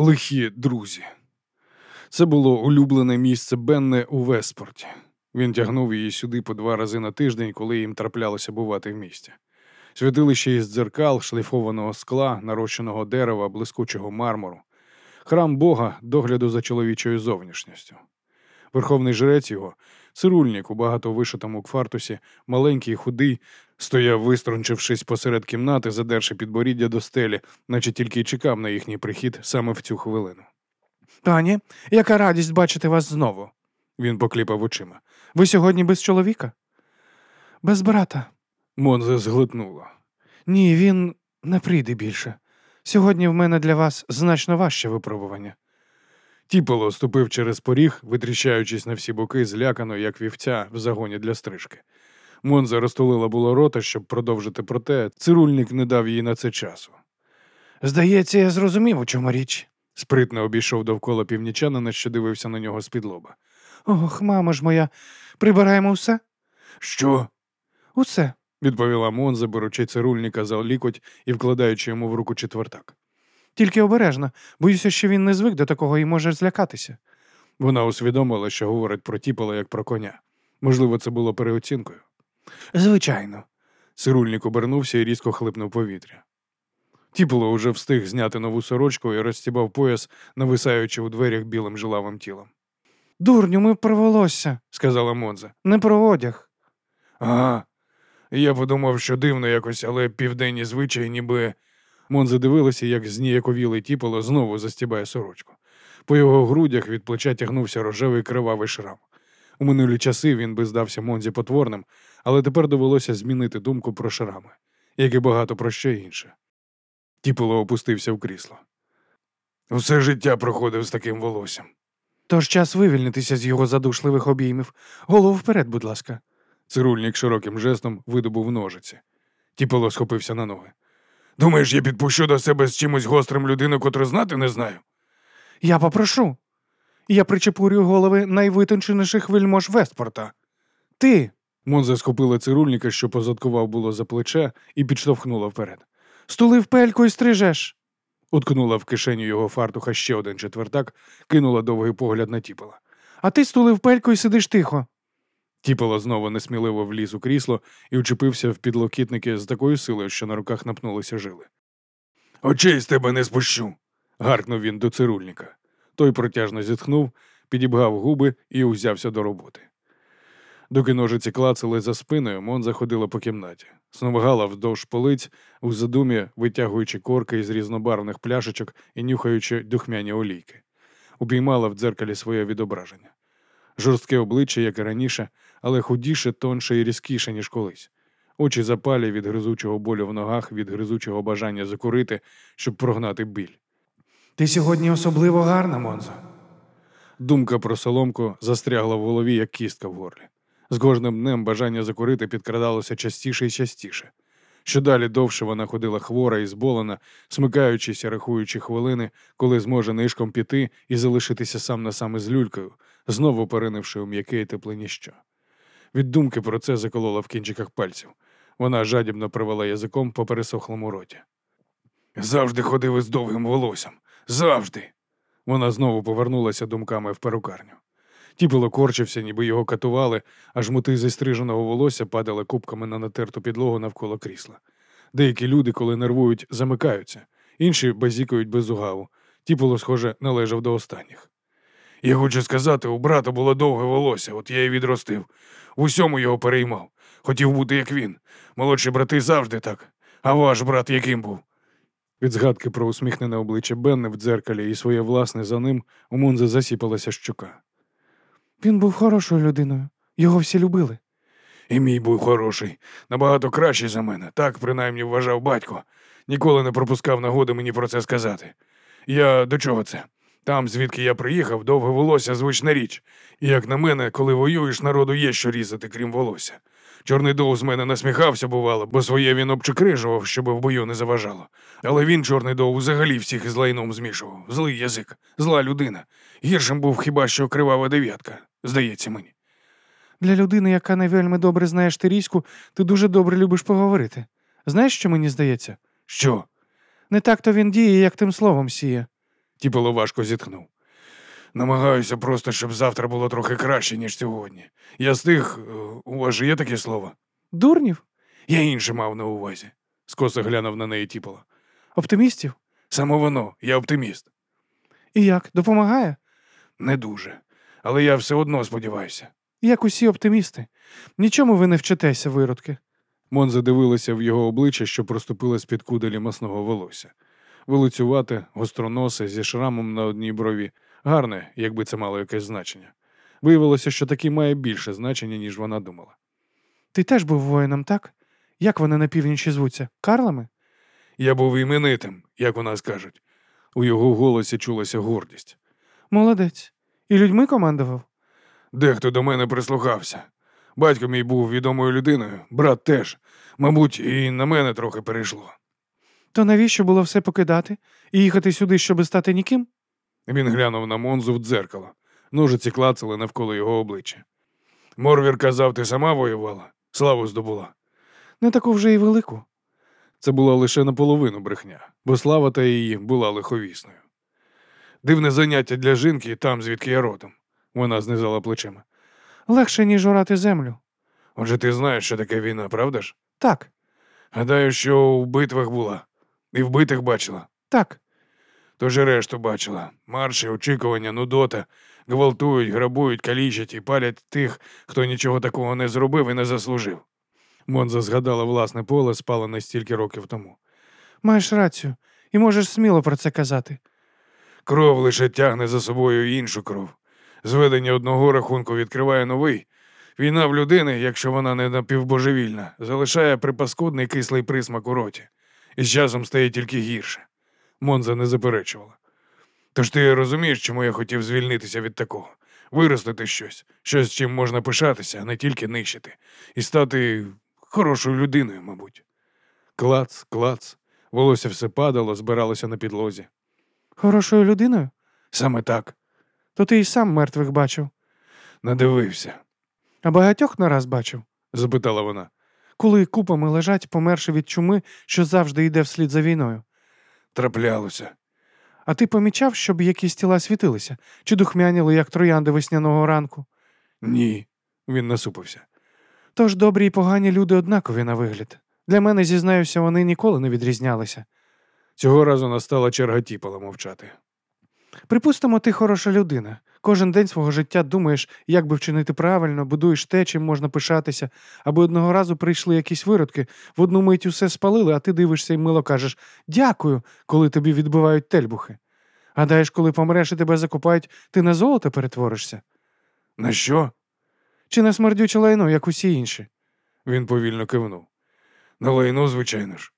Лихі друзі. Це було улюблене місце Бенне у Веспорті. Він тягнув її сюди по два рази на тиждень, коли їм траплялося бувати в місті. Святилище із дзеркал, шліфованого скла, нарощеного дерева, блискучого мармуру, храм Бога догляду за чоловічою зовнішністю. Верховний жрець його, цирульник у багато вишитому кфартусі, маленький, худий, стояв, виструнчившись посеред кімнати, задерши підборіддя до стелі, наче тільки й чекав на їхній прихід саме в цю хвилину. Пані, яка радість бачити вас знову. Він покліпав очима. Ви сьогодні без чоловіка? Без брата. Монзе зглитнула. Ні, він не прийде більше. Сьогодні в мене для вас значно важче випробування. Тіполо ступив через поріг, витріщаючись на всі боки, злякано, як вівця в загоні для стрижки. Монза розтулила було рота, щоб продовжити проте, цирульник не дав їй на це часу. Здається, я зрозумів, у чому річ. Спритно обійшов довкола північанина, що дивився на нього з-під лоба. Ох, мамо ж моя, прибираємо все? Що? Усе. відповіла Монза, беручи цирульника за лікоть і вкладаючи йому в руку четвертак. Тільки обережно, боюся, що він не звик до такого і може злякатися. Вона усвідомила, що говорить про тіпола як про коня. Можливо, це було переоцінкою. Звичайно. Цирульник обернувся і різко хлипнув повітря. Тіполо уже встиг зняти нову сорочку і розстібав пояс, нависаючи у дверях білим жилавим тілом. Дурню, ми про волосся, сказала Монза. не про одяг. Ага. Я подумав, що дивно якось, але південні звичаї, ніби. Монза дивилася, як зніяковілий тіполо знову застібає сорочку. По його грудях від плеча тягнувся рожевий кривавий шрам. У минулі часи він би здався Монзі потворним, але тепер довелося змінити думку про шрами, як і багато про що інше. Тіполо опустився в крісло. Все життя проходив з таким волоссям. Тож час вивільнитися з його задушливих обіймів. Голову вперед, будь ласка. Цирульник широким жестом видобув ножиці. Тіполо схопився на ноги. Думаєш, я підпущу до себе з чимось гострим людину, котру знати не знаю? Я попрошу. Я причепурю голови найвитонченіших вельмож Вестпорта. Ти. Монза схопила цирульника, що позадкував було за плече, і підштовхнула вперед. Стулив пельку і стрижеш. Уткнула в кишеню його фартуха ще один четвертак, кинула довгий погляд на тіпола. А ти стулив пельку і сидиш тихо. Тіпола знову несміливо вліз у крісло і вчепився в підлокітники з такою силою, що на руках напнулися жили. Очей з тебе не спущу. гаркнув він до цирульника. Той протяжно зітхнув, підібгав губи і узявся до роботи. Доки ножиці клацали за спиною, Мон заходила по кімнаті, сновигала вздовж полиць, у задумі витягуючи корки із різнобарвних пляшечок і нюхаючи духмяні олійки. Упіймала в дзеркалі своє відображення. Жорстке обличчя, як і раніше, але худіше, тонше і різкіше, ніж колись. Очі запалі від гризучого болю в ногах, від гризучого бажання закурити, щоб прогнати біль. Ти сьогодні особливо гарна, Монзо. Думка про соломку застрягла в голові, як кістка в горлі. З кожним днем бажання закурити підкрадалося частіше і частіше. Що далі довше вона ходила хвора і зболена, смикаючись рахуючи хвилини, коли зможе нишком піти і залишитися сам на сам із люлькою, знову перенивши у м'яке і тепле ніщо. Від думки про це заколола в кінчиках пальців. Вона жадібно привела язиком по пересохлому роті. Завжди ходив із довгим волоссям. Завжди. Вона знову повернулася думками в перукарню. Тіпило корчився, ніби його катували, аж мути зі стриженого волосся падали кубками на натерту підлогу навколо крісла. Деякі люди, коли нервують, замикаються, інші базікають без угаву. Тіпило, схоже, належав до останніх. Я хочу сказати, у брата було довге волосся, от я й відростив. В усьому його переймав. Хотів бути, як він. Молодші брати завжди так. А ваш брат яким був? Від згадки про усміхнене обличчя Бенни в дзеркалі і своє власне за ним у Мунзе засіпалася щука. Він був хорошою людиною. Його всі любили. І мій був хороший, набагато кращий за мене, так принаймні вважав батько. Ніколи не пропускав нагоди мені про це сказати. Я до чого це? Там, звідки я приїхав, довге волосся звична річ. І як на мене, коли воюєш, народу є що різати, крім волосся. Чорний дов з мене насміхався, бувало, бо своє він обчекрижував, щоб в бою не заважало. Але він, чорний дов, взагалі всіх із лайном змішував. Злий язик, зла людина. Гіршим був хіба що кривава дев'ятка, здається мені. Для людини, яка не вельми добре знає штирійську, ти дуже добре любиш поговорити. Знаєш, що мені здається? Що? Не так то він діє, як тим словом сіє. Тіпало важко зітхнув. Намагаюся просто, щоб завтра було трохи краще, ніж сьогодні. Я з тих, е, у вас же є таке слово? Дурнів? Я інше мав на увазі. Скоса глянув на неї тіпало. Оптимістів? Саме воно, я оптиміст. І як? Допомагає? Не дуже. Але я все одно сподіваюся. Як усі оптимісти. Нічому ви не вчитеся, виродки. Монза дивилася в його обличчя, що проступило з-під куделі масного волосся. Вилицювате, гостроносе, зі шрамом на одній брові. Гарне, якби це мало якесь значення. Виявилося, що таки має більше значення, ніж вона думала. Ти теж був воїном, так? Як вони на північі звуться? Карлами? Я був іменитим, як у нас кажуть. У його голосі чулася гордість. Молодець. І людьми командував? Дехто до мене прислухався. Батько мій був відомою людиною, брат теж. Мабуть, і на мене трохи перейшло. То навіщо було все покидати і їхати сюди, щоби стати ніким? Він глянув на Монзу в дзеркало. Ножиці клацали навколо його обличчя. Морвір казав, ти сама воювала, славу здобула. Не таку вже й велику. Це була лише наполовину брехня, бо слава та її була лиховісною. Дивне заняття для жінки там, звідки я родом. Вона знизала плечима. Легше, ніж орати землю. Отже, ти знаєш, що таке війна, правда ж? Так, Гадаю, що в битвах була, і вбитих бачила. так. Тож і решту бачила. Марші, очікування, нудота, гвалтують, грабують, калічать і палять тих, хто нічого такого не зробив і не заслужив. Монза згадала власне поле, спалене стільки років тому. Маєш рацію, і можеш сміло про це казати. Кров лише тягне за собою іншу кров. Зведення одного рахунку відкриває новий. Війна в людини, якщо вона не напівбожевільна, залишає припаскудний кислий присмак у роті, і з часом стає тільки гірше. Монза не заперечувала. Тож ти розумієш, чому я хотів звільнитися від такого, виростити щось, щось, чим можна пишатися, а не тільки нищити, і стати хорошою людиною, мабуть. Клац, клац. Волосся все падало, збиралося на підлозі. Хорошою людиною? Саме так. То ти і сам мертвих бачив. Надивився, А багатьох нараз бачив, запитала вона. Коли купами лежать, померши від чуми, що завжди йде вслід за війною. Траплялося. А ти помічав, щоб якісь тіла світилися, чи духмяніли, як троянди весняного ранку? Ні. Він насупився. Тож добрі і погані люди однакові на вигляд. Для мене, зізнаюся, вони ніколи не відрізнялися. Цього разу настала черга тіпала мовчати. Припустимо, ти хороша людина. Кожен день свого життя думаєш, як би вчинити правильно, будуєш те, чим можна пишатися, аби одного разу прийшли якісь виродки, в одну мить усе спалили, а ти дивишся і мило кажеш дякую, коли тобі відбивають тельбухи. Гадаєш, коли помреш і тебе закопають, ти на золото перетворишся? На що? Чи на смердюче лайно, як усі інші? Він повільно кивнув. На лайно, звичайно ж.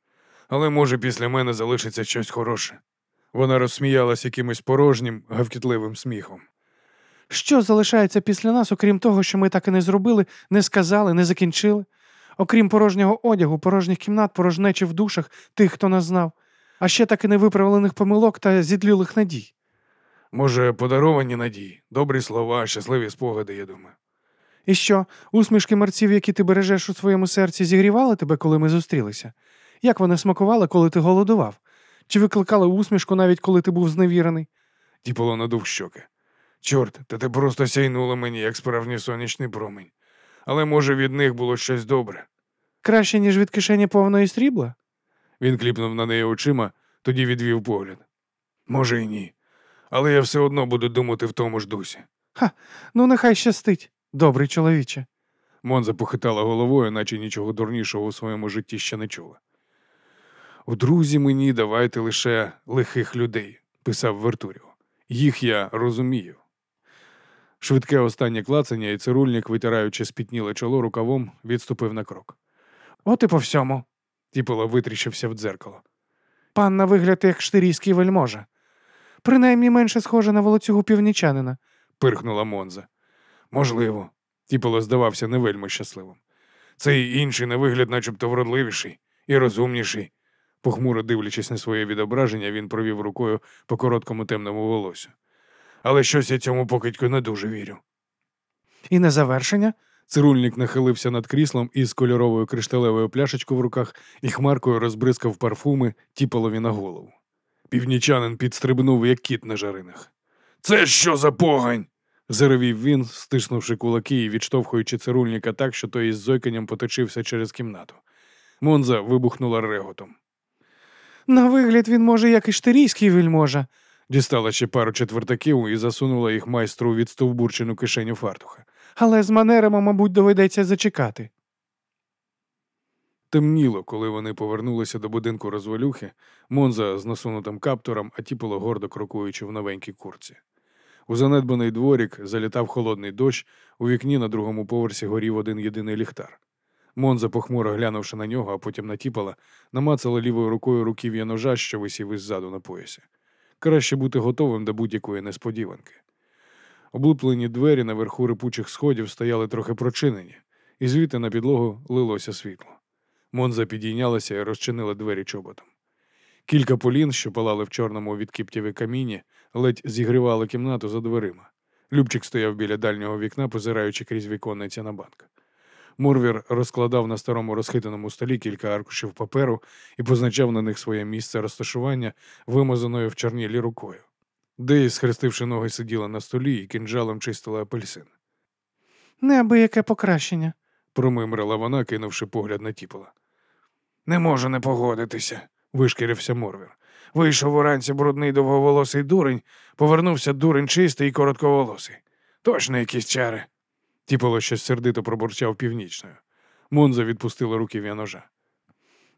Але може після мене залишиться щось хороше. Вона розсміялась якимось порожнім, гавкітливим сміхом. Що залишається після нас, окрім того, що ми так і не зробили, не сказали, не закінчили? Окрім порожнього одягу, порожніх кімнат, порожнечі в душах тих, хто нас знав, а ще так і невиправлених помилок та зідлілих надій. Може, подаровані надії, добрі слова, щасливі спогади, я думаю. І що, усмішки мерців, які ти бережеш у своєму серці, зігрівали тебе, коли ми зустрілися? Як вони смакували, коли ти голодував? Чи викликали усмішку навіть коли ти був зневірений? Тіпало надув щоки. Чорт, та ти просто сяйнула мені, як справжній сонячний промінь. Але може від них було щось добре. Краще, ніж від кишені повної срібла? Він кліпнув на неї очима, тоді відвів погляд. Може, і ні. Але я все одно буду думати в тому ж дусі. Ну, нехай щастить, добрий чоловіче. Монза похитала головою, наче нічого дурнішого у своєму житті ще не чула. У друзі мені давайте лише лихих людей, писав Вертуріо. Їх я розумію. Швидке останнє клацання, і цирульник, витираючи спітніле чоло рукавом, відступив на крок. От і по всьому. Тіпало витріщився в дзеркало. Пан на вигляд як штирійський вельможа. Принаймні менше схоже на волоцюгу північанина. пирхнула Монза. Можливо. Тіпало здавався не вельми щасливим. Цей інший на вигляд, начебто вродливіший і розумніший. Похмуро дивлячись на своє відображення, він провів рукою по короткому темному волосю. Але щось я цьому покидьку не дуже вірю. І на завершення Цирульник нахилився над кріслом із кольоровою кришталевою пляшечкою в руках і хмаркою розбризкав парфуми тіпалові на голову. Північанин підстрибнув, як кіт на жаринах. Це що за погань? заревів він, стиснувши кулаки і відштовхуючи цирульника так, що той із зойканням поточився через кімнату. Монза вибухнула реготом. На вигляд він може, як і штирійський вельможа. Дістала ще пару четвертаків і засунула їх майстру у відстовбурчену кишеню фартуха. Але з манерами, мабуть, доведеться зачекати. Темніло, коли вони повернулися до будинку розвалюхи, Монза з насунутим каптуром, а тіпало гордо крокуючи в новенькій курці. У занедбаний дворік залітав холодний дощ, у вікні на другому поверсі горів один єдиний ліхтар. Монза, похмуро глянувши на нього, а потім натіпала, намацала лівою рукою руків'я ножа, що висів іззаду на поясі. Краще бути готовим до будь-якої несподіванки. Облуплені двері наверху рипучих сходів стояли трохи прочинені, і звідти на підлогу лилося світло. Монза підійнялася і розчинила двері чоботом. Кілька полін, що палали в чорному від кіптєві каміні, ледь зігрівали кімнату за дверима. Любчик стояв біля дальнього вікна, позираючи крізь віконниця на банк. Мурвір розкладав на старому розхитаному столі кілька аркушів паперу і позначав на них своє місце розташування, вимазаною в чорнілі рукою. Деї, схрестивши ноги, сиділа на столі і кинджалом чистила апельсин. Неабияке покращення. Промимрила вона, кинувши погляд на тіпола. Не можу не погодитися, вишкірився Морвір. Вийшов уранці брудний довговолосий дурень, повернувся дурень чистий і коротковолосий. Точно якісь чари. Тіполо щось сердито пробурчав північною. Монза відпустила руки ножа.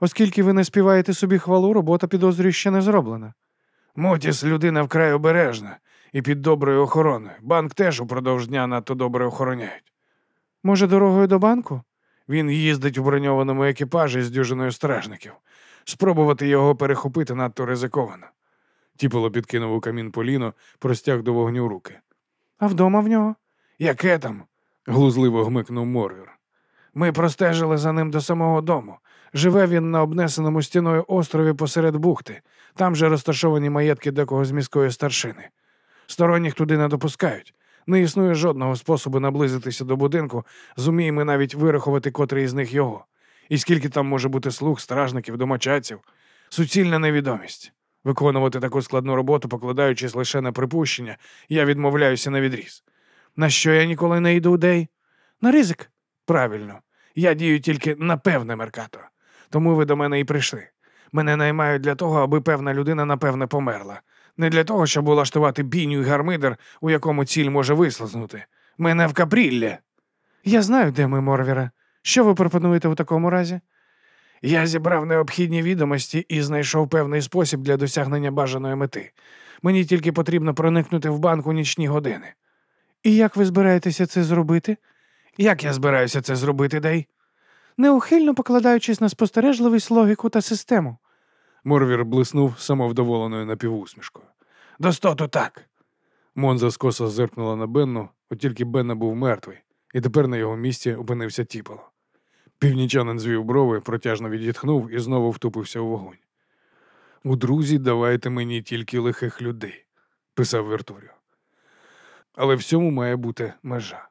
Оскільки ви не співаєте собі хвалу, робота підозрюю ще не зроблена. Мотіс людина вкрай обережна і під доброю охороною. Банк теж упродовж дня надто добре охороняють. Може, дорогою до банку? Він їздить у броньованому екіпажі з дюжиною стражників. Спробувати його перехопити надто ризиковано. Тіполо підкинув у камін Поліно, простяг до вогню руки. А вдома в нього? Яке там? Глузливо гмикнув Морвір. Ми простежили за ним до самого дому. Живе він на обнесеному стіною острові посеред бухти. Там же розташовані маєтки декого з міської старшини. Сторонніх туди не допускають. Не існує жодного способу наблизитися до будинку, зуміємо навіть вирахувати котрий з них його. І скільки там може бути слуг, стражників, домочадців. Суцільна невідомість. Виконувати таку складну роботу, покладаючись лише на припущення, я відмовляюся на відріз. На що я ніколи не йду, Дей? На ризик. Правильно, я дію тільки на певне меркато. Тому ви до мене і прийшли. Мене наймають для того, аби певна людина напевне померла. Не для того, щоб улаштувати бійню і гармидер, у якому ціль може вислизнути. Мене в капрілля. Я знаю, де ми, Морвіре. Що ви пропонуєте у такому разі? Я зібрав необхідні відомості і знайшов певний спосіб для досягнення бажаної мети. Мені тільки потрібно проникнути в банк у нічні години. І як ви збираєтеся це зробити? Як я збираюся це зробити, Дай? Неухильно покладаючись на спостережливість, логіку та систему. Морвір блиснув самовдоволеною напівусмішкою. Достоту так. Монза скоса зиркнула на Бенну, от тільки Бенна був мертвий, і тепер на його місці опинився тіпало. Північанин звів брови, протяжно відітхнув і знову втупився у вогонь. У друзі давайте мені тільки лихих людей, писав Вертуріо. Але всьому має бути межа.